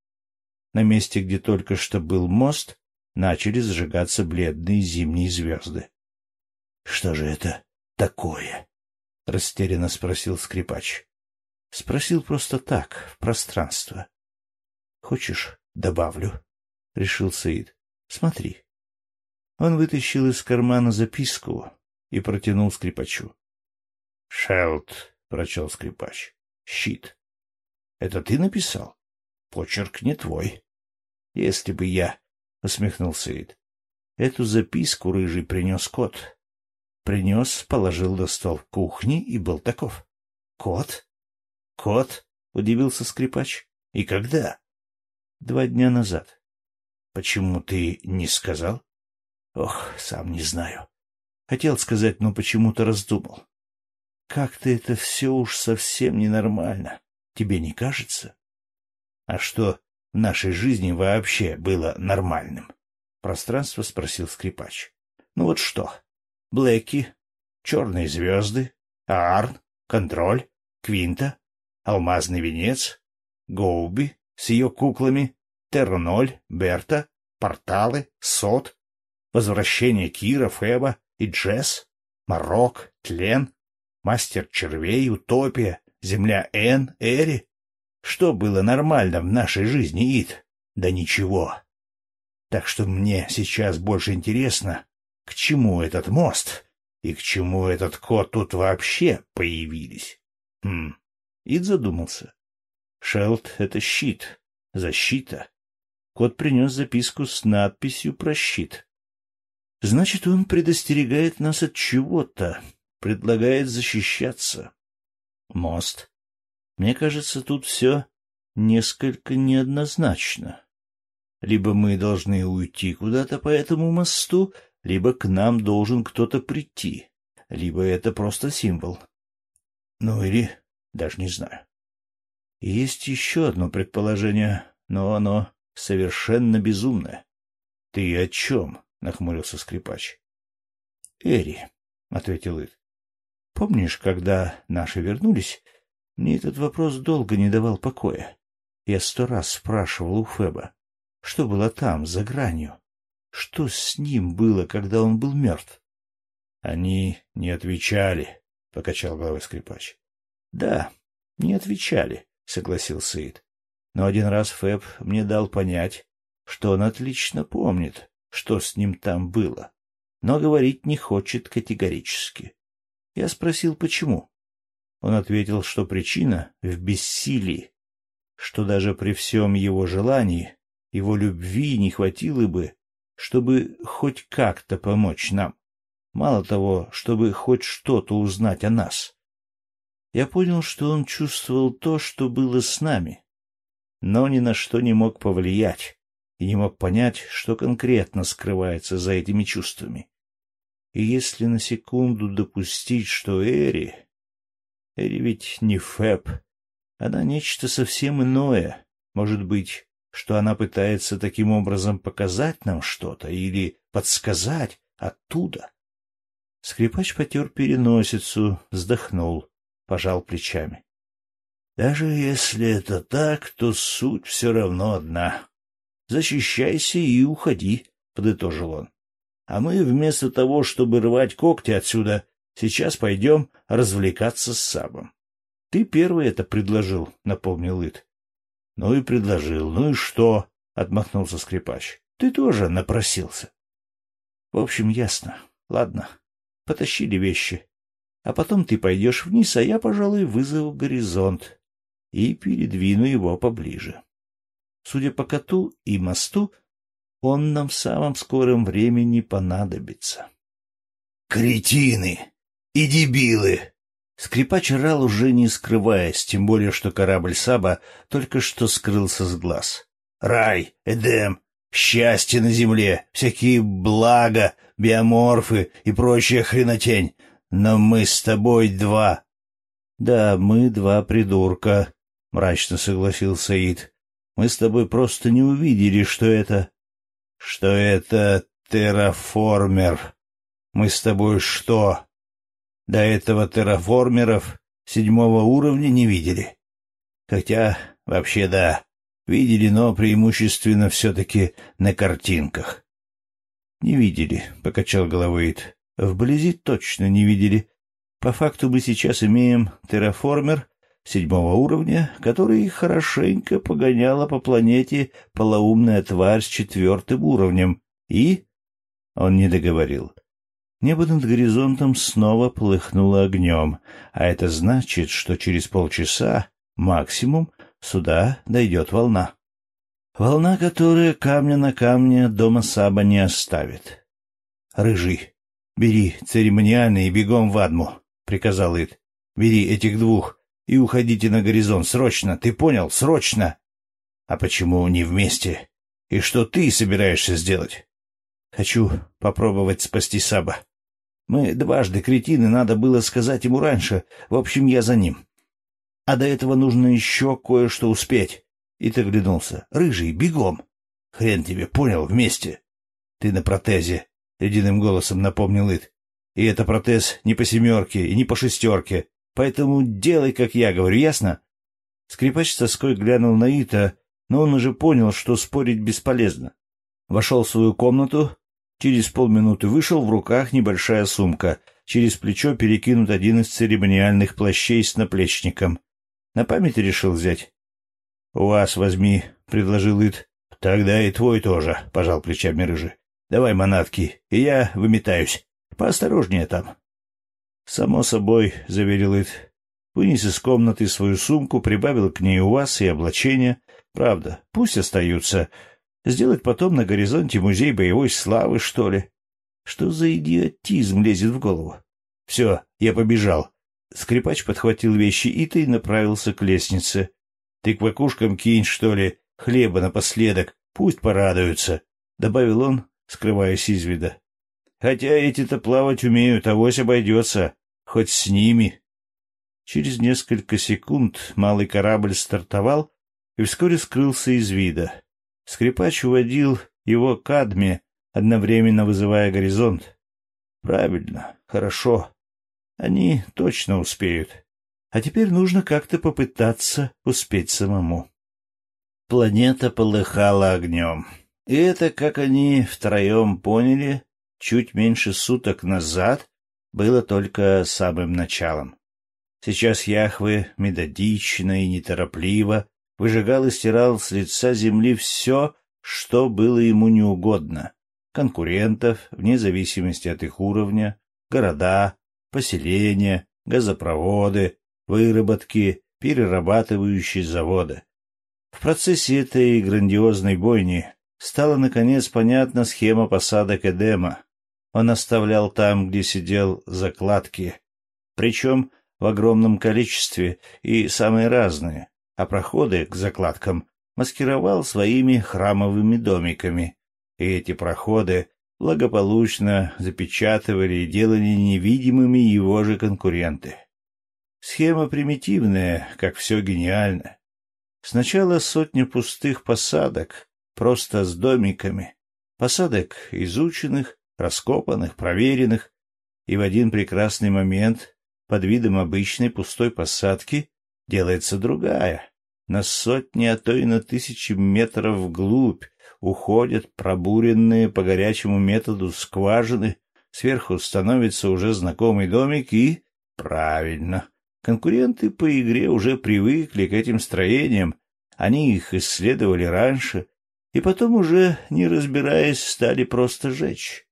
На месте, где только что был мост, начали сжигаться бледные зимние звезды. — Что же это такое? — растерянно спросил скрипач. Спросил просто так, в пространство. — Хочешь, добавлю? — решил Саид. — Смотри. Он вытащил из кармана записку и протянул скрипачу. — Шелд, — прочел скрипач. Щит. Это ты написал? Почерк не твой. Если бы я... — усмехнулся Ид. Эту записку рыжий принес кот. Принес, положил на стол в кухне и был таков. — Кот? — Кот? — удивился скрипач. — И когда? — Два дня назад. — Почему ты не сказал? — Ох, сам не знаю. Хотел сказать, но почему-то раздумал. Как-то это все уж совсем ненормально. Тебе не кажется? А что в нашей жизни вообще было нормальным? Пространство спросил скрипач. Ну вот что? Блэки, черные звезды, Аарн, контроль, Квинта, алмазный венец, Гоуби с ее куклами, Терноль, Берта, порталы, Сот, возвращение Кира, Феба и Джесс, Марок, Тлен, Мастер червей, утопия, земля Н, Эри. Что было нормально в нашей жизни, Ид? Да ничего. Так что мне сейчас больше интересно, к чему этот мост и к чему этот кот тут вообще появились. Хм. Ид задумался. Шелд — это щит, защита. Кот принес записку с надписью про щит. Значит, он предостерегает нас от чего-то, предлагает защищаться. Мост. Мне кажется, тут все несколько неоднозначно. Либо мы должны уйти куда-то по этому мосту, либо к нам должен кто-то прийти, либо это просто символ. Ну или даже не знаю. Есть еще одно предположение, но оно совершенно безумное. — Ты о чем? — нахмурился скрипач. — Эри, — ответил Ид. Помнишь, когда наши вернулись, мне этот вопрос долго не давал покоя. Я сто раз спрашивал у Феба, что было там, за гранью. Что с ним было, когда он был мертв? — Они не отвечали, — покачал головой скрипач. — Да, не отвечали, — согласился Ид. Но один раз Феб мне дал понять, что он отлично помнит, что с ним там было, но говорить не хочет категорически. Я спросил, почему. Он ответил, что причина в бессилии, что даже при всем его желании, его любви не хватило бы, чтобы хоть как-то помочь нам. Мало того, чтобы хоть что-то узнать о нас. Я понял, что он чувствовал то, что было с нами, но ни на что не мог повлиять и не мог понять, что конкретно скрывается за этими чувствами. И если на секунду допустить, что Эри... Эри ведь не Фэб, она нечто совсем иное. Может быть, что она пытается таким образом показать нам что-то или подсказать оттуда. Скрипач потер переносицу, вздохнул, пожал плечами. Даже если это так, то суть все равно одна. Защищайся и уходи, — подытожил он. А мы вместо того, чтобы рвать когти отсюда, сейчас пойдем развлекаться с Сабом. Ты первый это предложил, — напомнил Ит. — Ну и предложил. Ну и что? — отмахнулся скрипач. — Ты тоже напросился. — В общем, ясно. Ладно, потащили вещи. А потом ты пойдешь вниз, а я, пожалуй, вызову горизонт и передвину его поближе. Судя по коту и мосту, он нам в самом скором времени понадобится. «Кретины и дебилы!» Скрипач орал уже не скрываясь, тем более, что корабль Саба только что скрылся с глаз. «Рай, Эдем, счастье на земле, всякие блага, биоморфы и прочая хренотень. Но мы с тобой два». «Да, мы два придурка», — мрачно согласился Ид. «Мы с тобой просто не увидели, что это...» «Что это терраформер. Мы с тобой что? До этого терраформеров седьмого уровня не видели. Хотя, вообще да, видели, но преимущественно все-таки на картинках». «Не видели», — покачал головой Ид. «Вблизи точно не видели. По факту мы сейчас имеем терраформер седьмого уровня, который хорошенько погоняла по планете полоумная тварь с четвертым уровнем, и... Он не договорил. Небо над горизонтом снова полыхнуло огнем, а это значит, что через полчаса, максимум, сюда дойдет волна. Волна, которая камня на камне дома Саба не оставит. «Рыжий, бери церемониальный и бегом в Адму», — приказал Ид. «Бери этих двух, и уходите на горизонт. Срочно! Ты понял? Срочно!» «А почему не вместе? И что ты собираешься сделать?» «Хочу попробовать спасти Саба. Мы дважды кретины, надо было сказать ему раньше. В общем, я за ним. А до этого нужно еще кое-что успеть». И ты глянулся. «Рыжий, бегом!» «Хрен тебе, понял, вместе!» «Ты на протезе», — ледяным голосом напомнил Ит. «И это протез не по семерке и не по шестерке, Поэтому делай, как я говорю, ясно? Скрипач с тоской глянул на Ита, но он уже понял, что спорить бесполезно. Вошел в свою комнату, через полминуты вышел, в руках небольшая сумка, через плечо перекинут один из церемониальных плащей с наплечником. На память решил взять. — У вас возьми, — предложил Ит. — Тогда и твой тоже, — пожал плечами рыжий. — Давай манатки, и я выметаюсь. Поосторожнее там. «Само собой», — заверил Ит. Вынес из комнаты свою сумку, прибавил к ней у вас и облачение. Правда, пусть остаются. Сделать потом на горизонте музей боевой славы, что ли? Что за идиотизм лезет в голову? Все, я побежал. Скрипач подхватил вещи Ита и направился к лестнице. Ты к вакушкам кинь, что ли, хлеба напоследок, пусть порадуются, — добавил он, скрываясь из вида. Хотя эти-то плавать умеют, авось обойдется. Хоть с ними. Через несколько секунд малый корабль стартовал и вскоре скрылся из вида. Скрипач уводил его к Адме, одновременно вызывая горизонт. Правильно, хорошо. Они точно успеют. А теперь нужно как-то попытаться успеть самому. Планета полыхала огнем. И это, как они втроем поняли, чуть меньше суток назад было только самым началом. Сейчас Яхве методично и неторопливо выжигал и стирал с лица земли все, что было ему неугодно. Конкурентов, вне зависимости от их уровня, города, поселения, газопроводы, выработки, перерабатывающие заводы. В процессе этой грандиозной бойни стала, наконец, понятна схема посадок Эдема. Он оставлял там, где сидел, закладки, причем в огромном количестве и самые разные, а проходы к закладкам маскировал своими храмовыми домиками. И эти проходы благополучно запечатывали и делали невидимыми его же конкуренты. Схема примитивная, как все гениально. Сначала сотня пустых посадок, просто с домиками. Посадок изученных, раскопанных, проверенных. И в один прекрасный момент, под видом обычной пустой посадки, делается другая. На сотни, а то и на тысячи метров вглубь уходят пробуренные по горячему методу скважины, сверху становится уже знакомый домик и... Правильно, Конкуренты по игре уже привыкли к этим строениям, они их исследовали раньше, и потом уже, не разбираясь, стали просто жечь.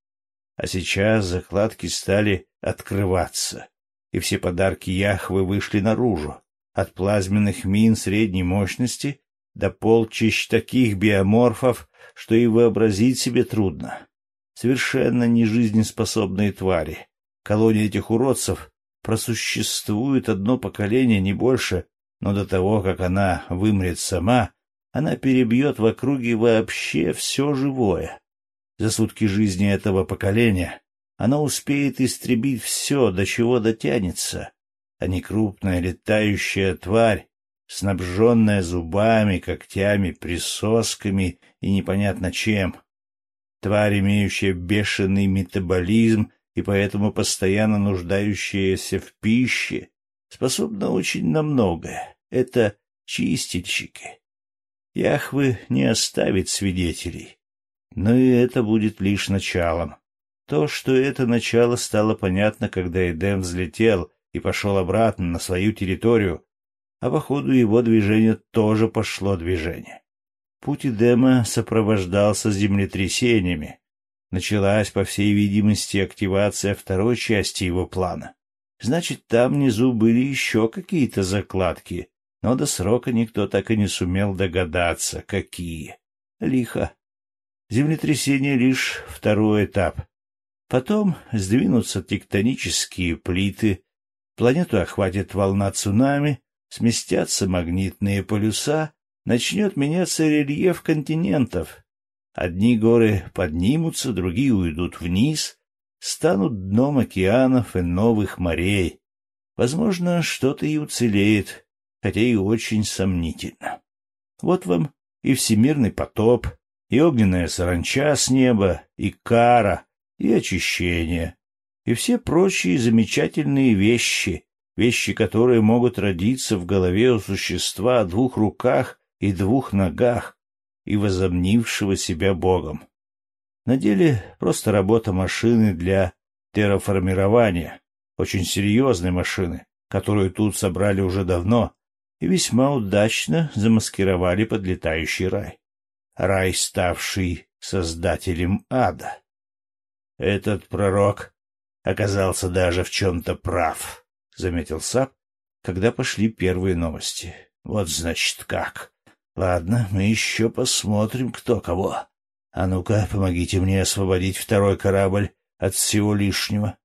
А сейчас закладки стали открываться, и все подарки Яхвы вышли наружу, от плазменных мин средней мощности до полчищ таких биоморфов, что и вообразить себе трудно. Совершенно нежизнеспособные твари. Колония этих уродцев просуществует одно поколение, не больше, но до того, как она вымрет сама, она перебьет в округе вообще все живое. За сутки жизни этого поколения она успеет истребить все, до чего дотянется, а не крупная летающая тварь, снабженная зубами, когтями, присосками и непонятно чем. Тварь, имеющая бешеный метаболизм и поэтому постоянно нуждающаяся в пище, способна очень на многое. Это чистильщики. Яхвы не оставит свидетелей. Но и это будет лишь началом. То, что это начало стало понятно, когда Эдем взлетел и пошел обратно на свою территорию, а по ходу его движения тоже пошло движение. Путь Эдема сопровождался землетрясениями, началась, по всей видимости, активация второй части его плана. Значит, там внизу были еще какие-то закладки, но до срока никто так и не сумел догадаться, какие. Лихо. Землетрясение — лишь второй этап. Потом сдвинутся тектонические плиты, планету охватит волна цунами, сместятся магнитные полюса, начнет меняться рельеф континентов, Одни горы поднимутся, другие уйдут вниз, станут дном океанов и новых морей. Возможно, что-то и уцелеет, хотя и очень сомнительно. Вот вам и всемирный потоп, и огненная саранча с неба, и кара, и очищение, и все прочие замечательные вещи, вещи, которые могут родиться в голове у существа о двух руках и двух ногах, и возомнившего себя богом. На деле просто работа машины для терраформирования, очень серьезной машины, которую тут собрали уже давно и весьма удачно замаскировали под летающий рай. Рай, ставший создателем ада. Этот пророк оказался даже в чем-то прав, — заметил Сап, когда пошли первые новости. Вот значит как. Ладно, мы еще посмотрим, кто кого. А ну-ка, помогите мне освободить второй корабль от всего лишнего.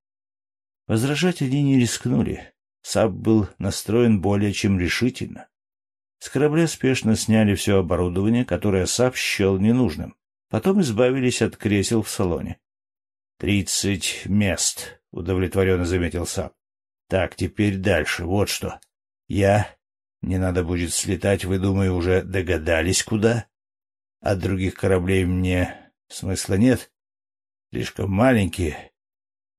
Возражать они не рискнули. Саб был настроен более чем решительно. С корабля спешно сняли все оборудование, которое Саб счел ненужным. Потом избавились от кресел в салоне. «Тридцать мест», — удовлетворенно заметил Саб. «Так, теперь дальше. Вот что. Я не надо будет слетать, вы, думаю, уже догадались, куда? От других кораблей мне смысла нет. Слишком маленькие.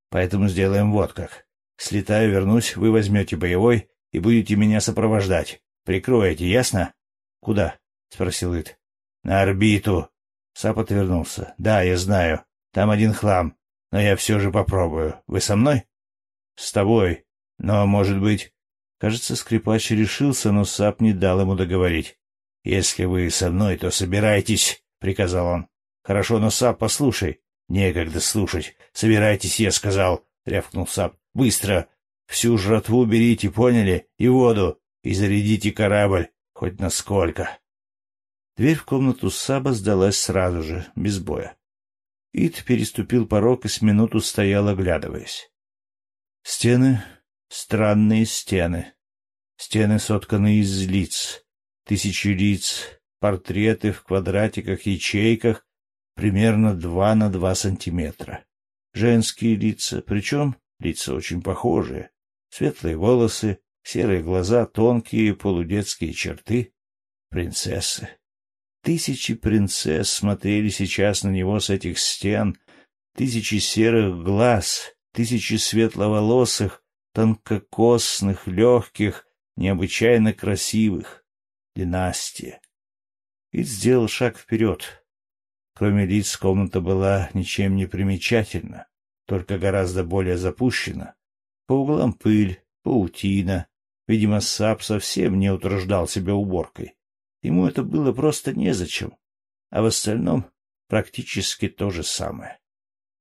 Поэтому сделаем вот как. Слетаю, вернусь, вы возьмете боевой и будете меня сопровождать. Прикроете, ясно? — Куда? — спросил Ит. — На орбиту. Сап отвернулся. — Да, я знаю. Там один хлам. Но я все же попробую. Вы со мной? — С тобой. Но, может быть... Кажется, скрипач решился, но Сап не дал ему договорить. — Если вы со мной, то собирайтесь, — приказал он. — Хорошо, но Сап, послушай. — Некогда слушать. Собирайтесь, я сказал, — рявкнул Сап. — Быстро! Всю жратву берите, поняли? И воду. И зарядите корабль. Хоть насколько. Дверь в комнату Саба сдалась сразу же, без боя. Ид переступил порог и с минуту стоял, оглядываясь. Стены — странные стены. Стены сотканы из лиц. Тысячи лиц, портреты в квадратиках-ячейках, примерно два на два сантиметра. Женские лица, причем лица очень похожие. Светлые волосы, серые глаза, тонкие полудетские черты. Принцессы. Тысячи принцесс смотрели сейчас на него с этих стен, тысячи серых глаз, тысячи светловолосых, тонкокосных, легких, необычайно красивых. Династия. И сделал шаг вперед, Кроме лиц, комната была ничем не примечательна, только гораздо более запущена. По углам пыль, паутина. Видимо, Сап совсем не утруждал себя уборкой. Ему это было просто незачем. А в остальном практически то же самое.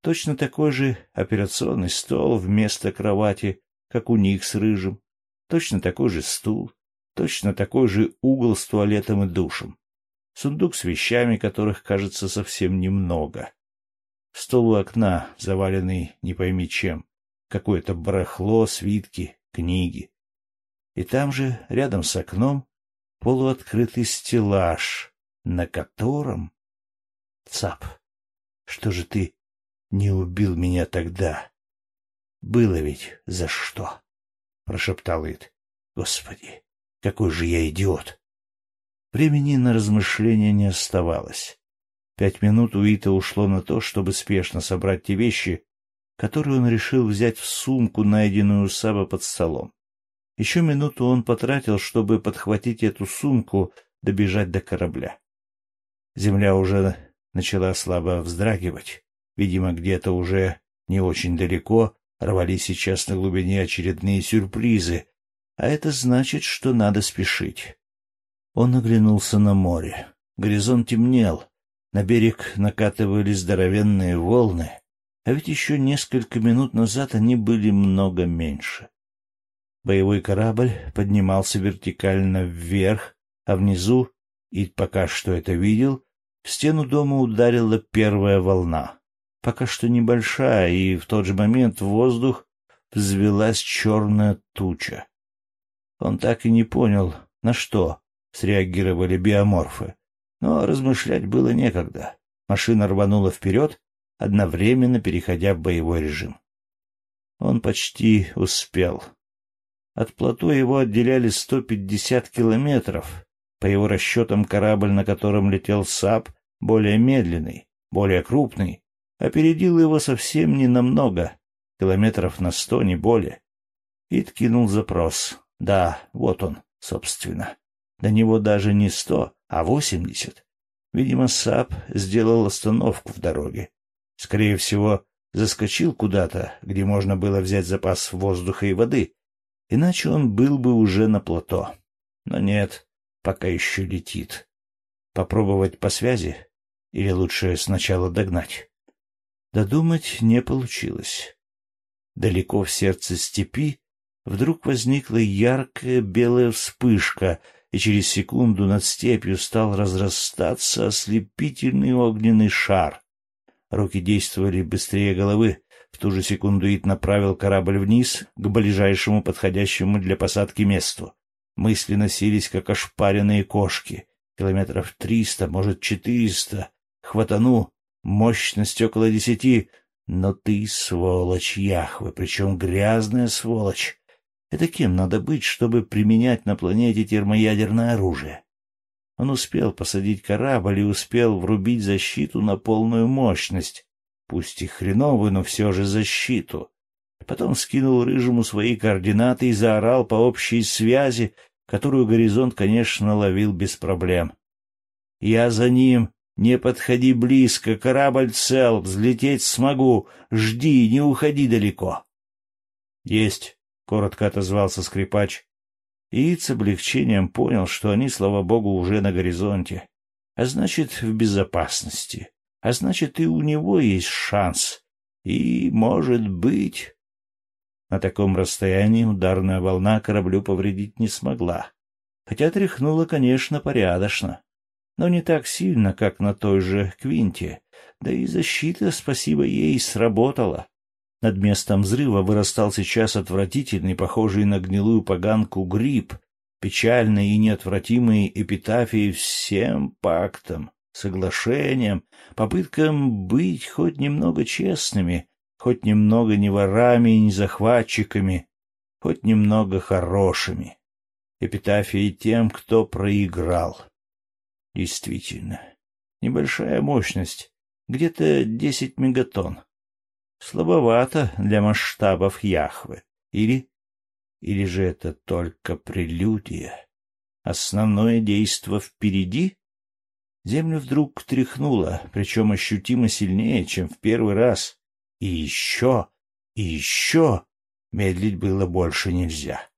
Точно такой же операционный стол вместо кровати, как у них с Рыжим. Точно такой же стул. Точно такой же угол с туалетом и душем сундук с вещами, которых, кажется, совсем немного. Стол у окна, заваленный не пойми чем, какое-то барахло, свитки, книги. И там же, рядом с окном, полуоткрытый стеллаж, на котором... Цап, что же ты не убил меня тогда? Было ведь за что? — прошептал Ид. Господи, какой же я идиот! Времени на размышления не оставалось. Пять минут у Ита ушло на то, чтобы спешно собрать те вещи, которые он решил взять в сумку, найденную у Саба под столом. Еще минуту он потратил, чтобы подхватить эту сумку, добежать до корабля. Земля уже начала слабо вздрагивать. Видимо, где-то уже не очень далеко рвались сейчас на глубине очередные сюрпризы, а это значит, что надо спешить. Он оглянулся на море. Горизонт темнел. На берег накатывались здоровенные волны, а ведь еще несколько минут назад они были много меньше. Боевой корабль поднимался вертикально вверх, а внизу, и пока что это видел, в стену дома ударила первая волна. Пока что небольшая, и в тот же момент в воздух взвелась черная туча. Он так и не понял, на что среагировали биоморфы. Но размышлять было некогда. Машина рванула вперед, одновременно переходя в боевой режим. Он почти успел. От плато его отделяли 150 километров. По его расчетам, корабль, на котором летел САП, более медленный, более крупный, опередил его совсем не намного, километров на сто, не более. Ит кинул запрос. Да, вот он, собственно. До него даже не сто, а восемьдесят. Видимо, САП сделал остановку в дороге. Скорее всего, заскочил куда-то, где можно было взять запас воздуха и воды, иначе он был бы уже на плато. Но нет, пока еще летит. Попробовать по связи? Или лучше сначала догнать? Додумать не получилось. Далеко в сердце степи вдруг возникла яркая белая вспышка — и через секунду над степью стал разрастаться ослепительный огненный шар. Руки действовали быстрее головы. В ту же секунду Ит направил корабль вниз, к ближайшему подходящему для посадки месту. Мысли носились, как ошпаренные кошки. Километров триста, может, четыреста. Хватану. Мощность около десяти. Но ты сволочь, Яхве, причем грязная сволочь. Это кем надо быть, чтобы применять на планете термоядерное оружие? Он успел посадить корабль и успел врубить защиту на полную мощность, пусть и хреновую, но все же защиту. Потом скинул Рыжему свои координаты и заорал по общей связи, которую горизонт, конечно, ловил без проблем. «Я за ним! Не подходи близко! Корабль цел! Взлететь смогу! Жди, не уходи далеко!» «Есть!» — коротко отозвался скрипач. И с облегчением понял, что они, слава богу, уже на горизонте. А значит, в безопасности. А значит, и у него есть шанс. И, может быть... На таком расстоянии ударная волна кораблю повредить не смогла. Хотя тряхнула, конечно, порядочно. но не так сильно, как на той же Квинте, да и защита, спасибо ей, сработала. Над местом взрыва вырастал сейчас отвратительный, похожий на гнилую поганку гриб, печальный и неотвратимый эпитафии всем пактам, соглашениям, попыткам быть хоть немного честными, хоть немного не ворами и не захватчиками, хоть немного хорошими. Эпитафии тем, кто проиграл. Действительно, небольшая мощность, где-то десять мегатонн. Слабовато для масштабов Яхвы. Или... Или же это только прелюдия? Основное действо впереди? Землю вдруг тряхнуло, причем ощутимо сильнее, чем в первый раз. И еще, и еще. Медлить было больше нельзя.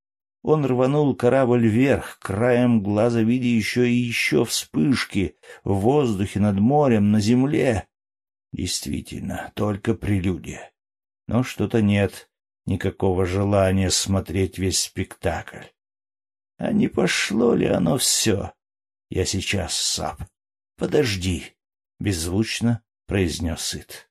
Он рванул корабль вверх, краем глаза видя еще и еще вспышки в воздухе над морем, на земле. Действительно, только прелюдия. Но что-то нет никакого желания смотреть весь спектакль. А не пошло ли оно все? Я сейчас, Сап. Подожди, — беззвучно произнес Сыт.